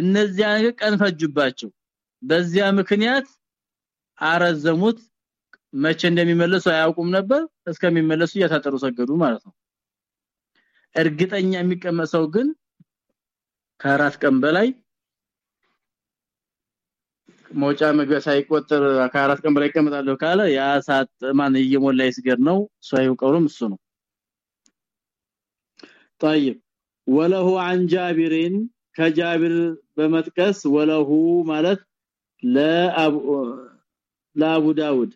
እነዚያ ቀን ፈጁባቸው። በዚያ ምክንያት አረዘሙት መቼ እንደሚመለሱ አያውቁም ነበር እስከሚመለሱ እያታጠሩ ሰገዱ ማለት ነው እርግጠኛ የሚቀመሰው ግን ከአራት ቀን በላይ መውጫ መግቢያ ሳይቆጠር ከአራት ቀን በላይ ይቀመጣለሁ ካለ ያ ሰዓት ማን እየሞላ ይስገር ነው ሷይው ቀውሉም እሱ ነው طيب وله عن جابر كجابر በመጥቀስ وله ማለት ለአቡ ለአቡ ዳውድ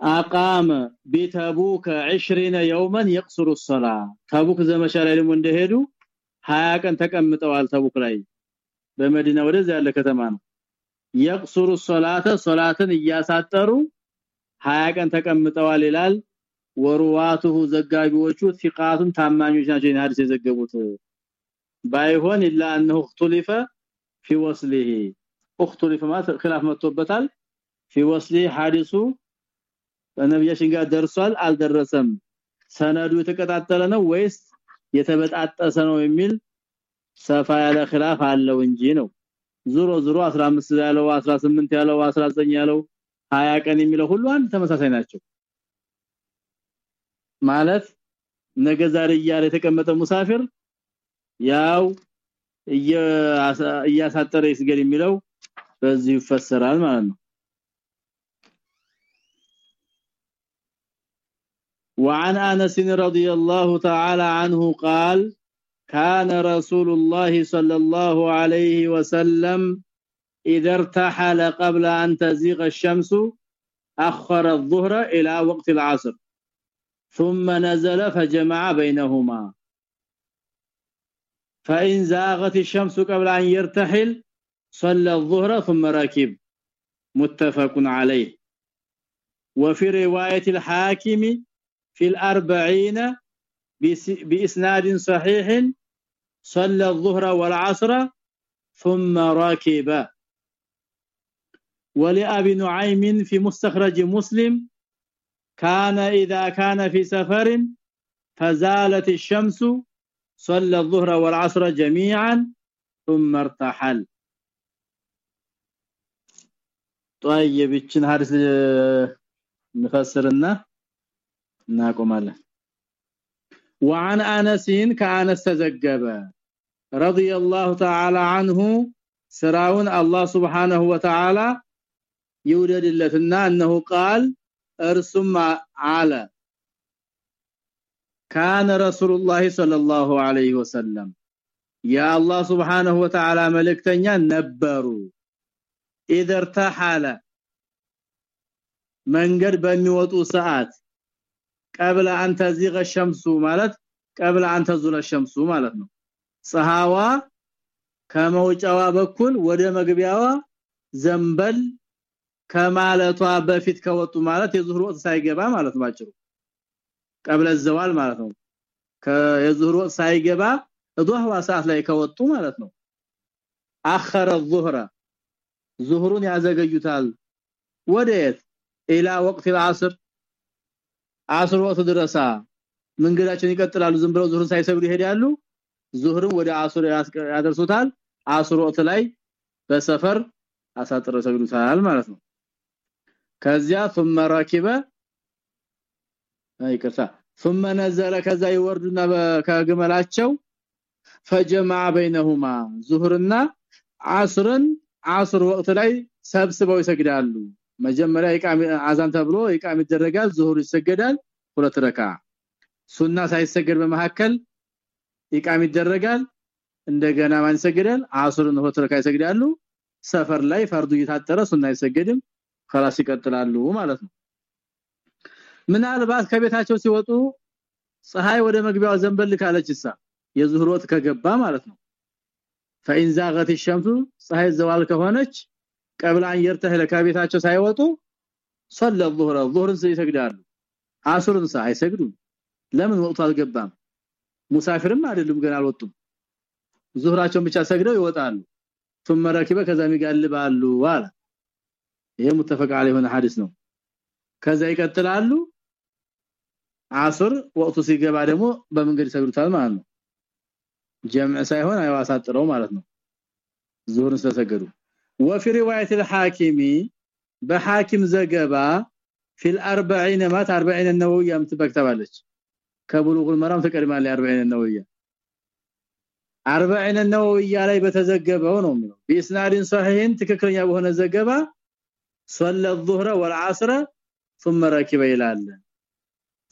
አቃመ ቢተቡከ 20 يوما يقصر الصلاه ተቡክ ዘመቻ ላይ ደግሞ እንደሄዱ 20 ቀን ተቀምጠዋል ተቡክ ላይ። በመዲና ወደዛ ያለ ከተማ ነው። يقصر الصلاه ሶላትን እያሳጠሩ 20 ቀን ተቀምጠዋል ይላል። ወሩዋቱሁ ዘጋቢዎቹ ثقاتን ታማኞች ናቸው ሐዲስ የዘገቡት። ባይሆን الا انه اختلف في وصله اختلف ما خلاف መጥቶበታል። في وصله حادثه በነብያችን ጋር ደርሷል አልደረሰም ሰነዱ የተቀጣጠለ ነው ወይስ የተበጣጠሰ ነው የሚል ሰፋ ያለ خلاف አለው እንጂ ነው ዙሮ ዙሮ 15 ያለው 18 ያለው 19 ያለው 20 ቀን የሚለው ሁሉ አንድ ተመሳሳይ ናቸው ማለት ነገ ዛሬ እያለ የተቀመጠ ሙሳፊር ያው እያሳጠረ ይስገድ የሚለው በዚህ ይፈሰራል ማለት ነው وعن أنس رضي الله تعالى عنه قال كان رسول الله صلى الله عليه وسلم إذا ارتحل قبل أن تزيغ الشمس أخر الظهر إلى وقت العصر ثم نزل فجمع بينهما. فإن زاغت الشمس قبل أن يرتحل صلى الظهر ثم ركب. متفق عليه. وفي رواية الحاكم في الأربعين بإسناد صحيح صلى الظهر والعصر ثم راكب. ولأبي نعيم في مستخرج مسلم كان إذا كان في سفر فزالت الشمس صلى الظهر والعصر جميعا ثم ارتحل. طيب يتشن حارس نفسرنا እናቆማለን وعن انس كانس تዘገበ رضي الله تعالى عنه سراون الله سبحانه وتعالى يوددلتنا انه قال ارسم على كان رسول الله صلى الله عليه وسلم يا الله سبحانه وتعالى ملكتኛ ነበሩ اذا ارتحل መንገድ በሚወጡ ሰዓት ቀብለ አንተ ዚገ ሸምሱ ማለት ቀብለ አንተ ዙለ ሸምሱ ማለት ነው ፀሐዋ ከመውጫዋ በኩል ወደ መግቢያዋ ዘንበል ከማለቷ በፊት ከወጡ ማለት የዙህር ወቅት ሳይገባ ማለት ነው አጭሩ ቀብለ ማለት ነው ከየዙህር ወቅት ሳይገባ ዱህዋ ሰዓት ላይ ከወጡ ማለት ነው አخر الظهر. ዙህሩን ያዘገዩታል ወደየት ኢላ ወቅት العصر. አስር ወቅት ድረሳ መንገዳቸውን ይቀጥላሉ ዝም ብለው ዙህርን ሳይሰግዱ ይሄዳሉ ዙህርን ወደ አስር ያደርሱታል አስር ወቅት ላይ በሰፈር አሳጥረው ሰግዱታል ማለት ነው ከዚያ ثم ركب አይከሳ ثم نزل ከዛ ይወርዱና ከግመላቸው فجمع بينهما ዙህርና አስርን አስር ወቅት ላይ ሰብስበው ይሰግዳሉ መጀመሪያ ኢቃም አዛን ተብሎ ኢቃም ይደረጋል ዙሁር ይሰገዳል ሁለት ረካ ሱና ሳይሰገድ በመሐከል ኢቃም ይደረጋል እንደገና ማን ይሰገዳል አስርን ሁለት ረካ ይሰግዳሉ ሰፈር ላይ ፈርዱ እየታጠረ ሱና አይሰገድም خلاص ይቀጥላሉ ማለት ነው ምናልባት ከቤታቸው ሲወጡ ፀሐይ ወደ መግቢያው ዘንበል ካለችሳ የዙህር ወቅት ከገባ ማለት ነው فإن زاغت الشمس ፀሐይ ዘዋል ከሆነች ቀብላ አንየርተህ ለካቤታቸው ሳይወጡ صلى الظهر الظهر ይሰግዳሉ አስሩን ሳይሰግዱ ለምን ወቅቱ አልገባም ሙሳፊርም አይደሉም ገና አልወጡም ዙህራቸውን ብቻ ሰግደው ይወጣሉ ثم ركب ከዛ ይጋልባሉ ዋላ ይሄ ሙተፈቅ عليه የሆነ ሐዲስ ነው ከዛ ይቀጥላሉ አስር ወቅቱ ሲገባ ደግሞ በመንገድ ይሰግዱታል ማለት ነው ጀምዕ ሳይሆን አይዋሳጥረው ማለት ነው ዙህርን ስለሰገዱ وفي رواية الحاكمي بحاكم زغبا في الأربعين مات 40 النووية متبكتبالش كبلوغ المرام تقريبا ل 40 النووية. 40 النووية علي በተዘገበው ነው የሚለው بإسناد صحيح يا በሆነ ዘገባ صلى الظهر والعصر ثم ركب ይላል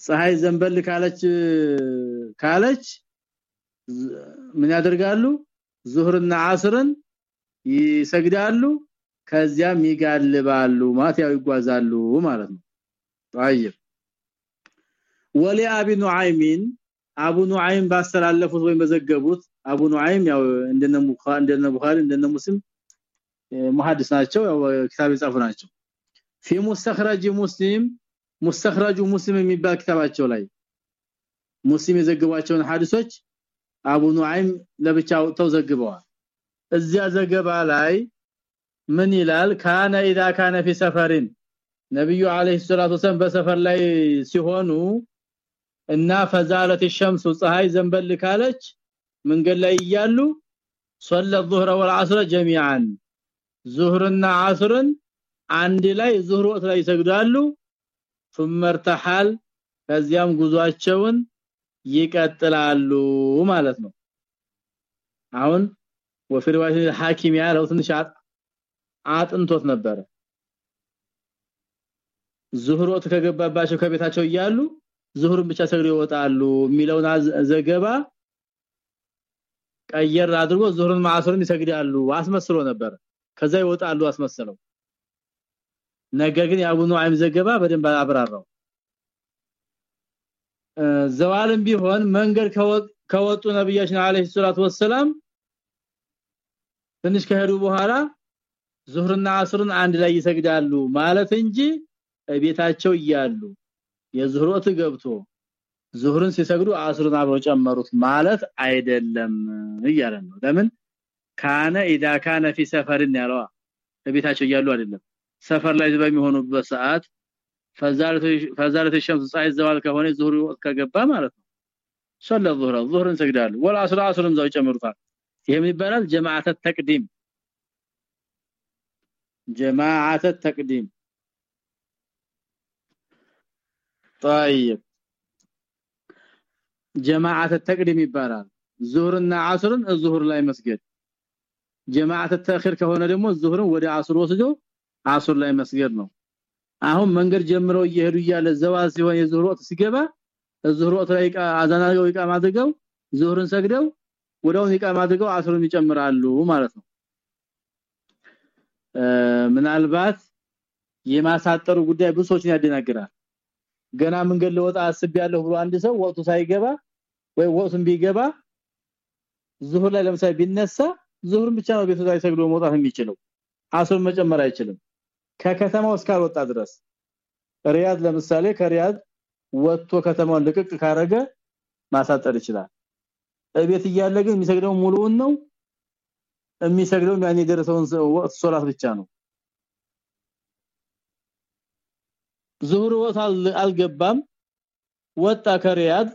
ፀሐይ ዘንበል ካለች ካለች ምን ያደርጋሉ ዙህርና አስርን ይሰግዳሉ ከዚያም ይጋልባሉ ማለት ያው ይጓዛሉ ማለት ነው طيب ወሊ አቢ ኑዓይሚን አቡ ኑዓይም ባስተላለፉት ወይም በዘገቡት አቡ ኑዓይም ያው እንደነ ቡኻሪ እንደነ ቡኻሪ እንደነ ሙስሊም ሙሐዲስ ናቸው ያው ኪታብ የጻፉ ናቸው في مستخرج مسلم مستخرج مسلم የሚባል ኪታባቸው ላይ ሙስሊም የዘገቧቸውን ሐዲሶች አቡ ኑዓይም ለብቻው ተዘግበዋል እዚያ ዘገባ ላይ ምን ይላል ካነ اذا كان في سفر ነብዩ አለይሂ ሰላቱ ወሰለም በሰፈር ላይ ሲሆኑ እና ፈዛለት الشمس ፀሐይ ዘንበል ካለች መንገድ ላይ እያሉ صلى الظهر والعصر جميعا ዙህርና አስርን አንድ ላይ ዙህር ወቅት ላይ ይሰግዳሉ ثم ارتحل ከዚያም ጉዟቸውን ይቀጥላሉ ማለት ነው አሁን وفي روايه الحاكم ያለው ትንሽ አጥንቶት ነበረ ዙህር ወቅት ከገባባቸው ከቤታቸው እያሉ ዙህርን ብቻ ሰግደው ይወጣሉ የሚለውን ዘገባ ቀየር አድርጎ ዙህርን ማዕስርን ይሰግዳሉ አስመስሎ ነበር ከዛ ይወጣሉ አስመሰለው ነገር ግን የአቡ ኑዓይም ዘገባ በደንብ አብራራው ዘዋልም ቢሆን መንገድ ከወጡ ነብያችን አለይሂ ሰላቱ ወሰለም ትንሽ ከሄዱ በኋላ ዙህርና አስርን አንድ ላይ ይሰግዳሉ ማለት እንጂ ቤታቸው እያሉ የዙህር ወቅት ገብቶ ዙህርን ሲሰግዱ አስርን አብረው ጨመሩት ማለት አይደለም እያለ ነው። ለምን? ካነ ኢዳ ካነ ፊ ሰፈርን ያለው ቤታቸው እያሉ አይደለም። ሰፈር ላይ በሚሆኑበት ሰዓት ፈዛለት ሸምስ ዘዋል ከሆነ ዙህር ከገባ ማለት ነው። ሰለ ዙህር ዙህርን ሰግዳሉ ወል አስር አስርን ዘው ጨምሩታል ይሄም ይባላል ጀማዓተ ተቅዲም جماعه التقديم طيب جماعه التقديم ይባላል ዙህርና አስርን ዙህር ላይ መስገድ ጀማዓተ ተአኺር ከሆነ ደግሞ ዙህርን ወደ አስር ወስዶ አስር ላይ መስገድ ነው አሁን መንገድ ጀምረው እየሄዱ እያለ ዘዋል ሲሆን የዙህር ወቅት ሲገባ ዙህር ወቅት ላይ አዛናው ይቃማ አድርገው ዙህርን ሰግደው ወዳው ይቃማ አድርገው አስርን ይጨምራሉ ማለት ነው። ምናልባት የማሳጠሩ ጉዳይ ብዙ ሰዎችን ያደናግራል። ገና መንገድ ለወጣ አስቤያለሁ ብሎ አንድ ሰው ወቅቱ ሳይገባ ወይ ወቅቱን ቢገባ ዙህር ላይ ለምሳሌ ቢነሳ ዙህርን ብቻ ነው ቤቱ ላይ ሰግዶ መውጣት የሚችለው። አስር መጨመር አይችልም። ከከተማው እስካልወጣ ድረስ። ሪያድ ለምሳሌ ከሪያድ ወጥቶ ከተማውን ልቅቅ ካረገ ማሳጠር ይችላል እቤት እያለ ግን የሚሰግደው ሙሉውን ነው? የሚሰግደው ያን የደረሰውን ወቅት ሶላት ብቻ ነው? ዙህር ወቅት አልገባም። ወጣ ከሪያድ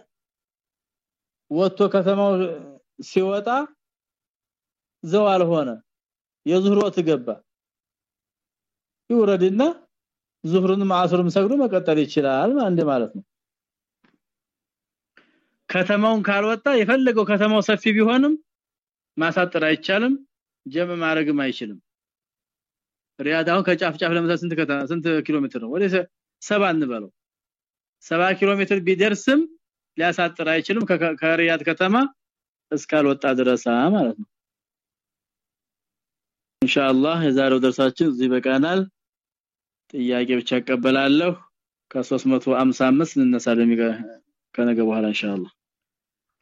ወጥቶ ከተማው ሲወጣ ዘዋል ሆነ የዙህር ወቅት ገባ። ይወረድና ዙህሩንም አስሩንም ሰግዶ መቀጠል ይችላል አንድ ማለት ነው ከተማውን ካልወጣ የፈለገው ከተማው ሰፊ ቢሆንም ማሳጠር አይቻልም ጀም ማድረግም አይችልም። ሪያድ አሁን ከጫፍ ጫፍ ለምሳሌ ስንት ከተማ ስንት ኪሎ ሜትር ነው? ወደ 7 እንበለው። 7 ኪሎ ሜትር ቢደርስም ሊያሳጥር አይችልም ከሪያድ ከተማ እስካልወጣ ድረስ ማለት ነው። ኢንሻአላህ የዛሬው ደርሳችን እዚህ በቃናል ጥያቄ ብቻ አቀበላለሁ ከ355 እንነሳለን ከነገ በኋላ ኢንሻአላህ